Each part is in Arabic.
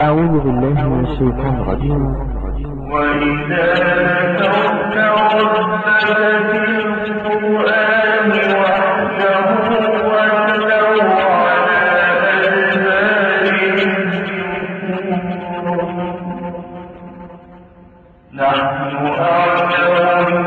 أعوذ بالله من الشيطان الرجيم. وإذا ترك ربك القرآن وحده ولوا على أدبارهم نحن أعلم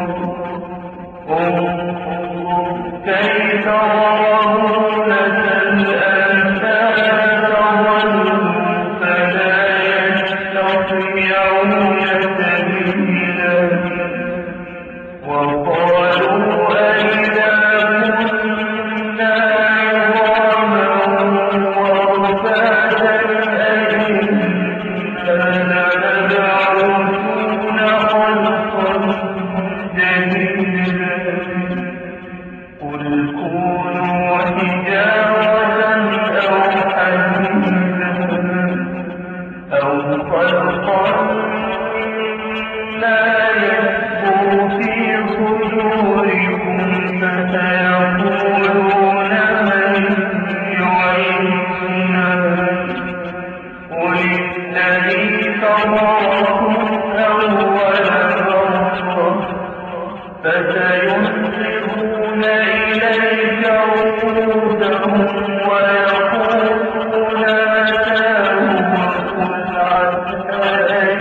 فسيسرون إليك عودهم ويقولون متاهم عسى أن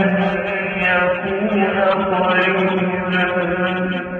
يكون خيرا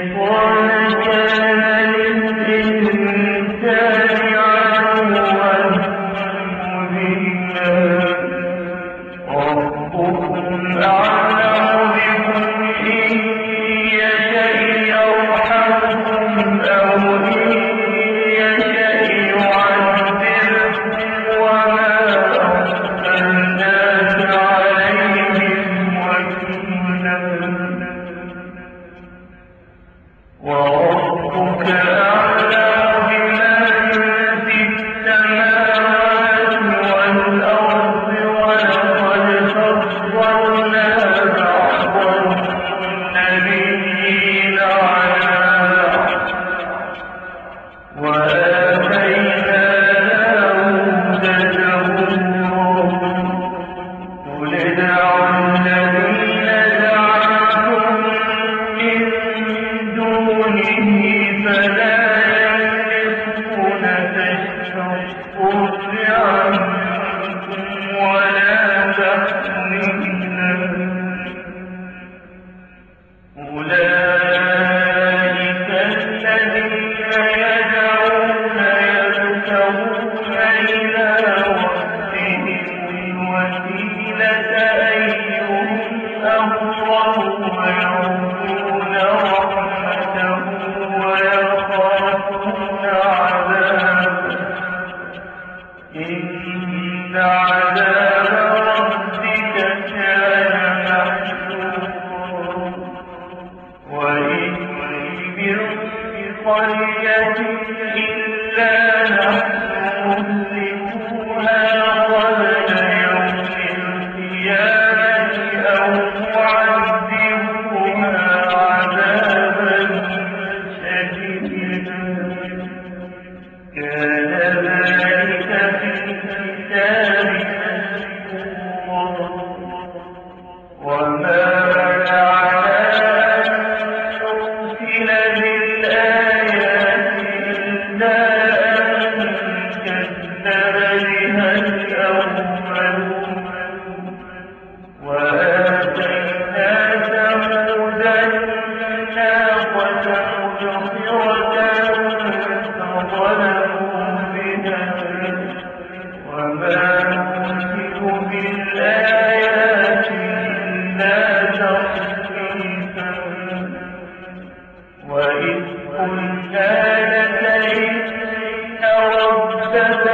الْعَالَمِينَ إن عذاب وسلم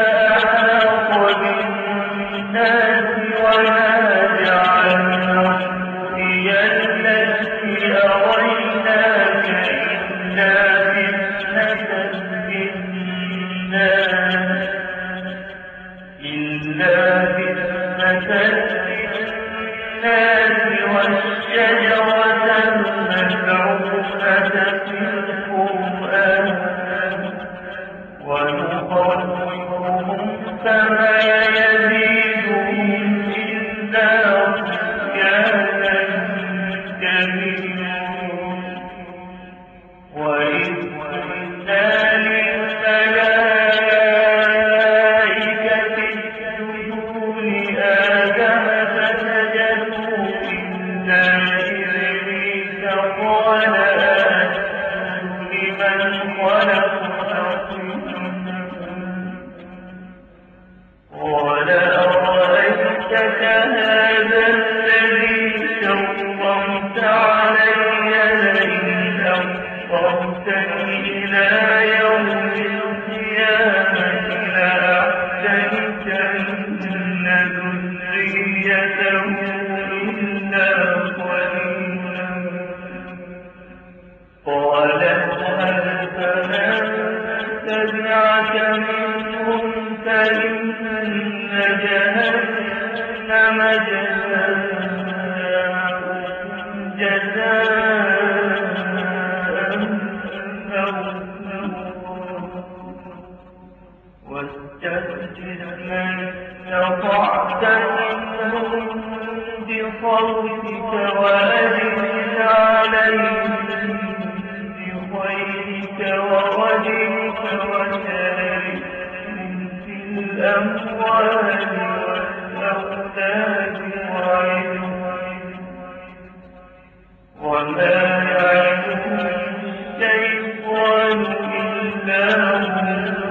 منهم فإن جهنم جزاؤكم جزاء واستفزز من استطعت منهم بصوتك وأجلس عليهم بخيرك ورجلك Amen.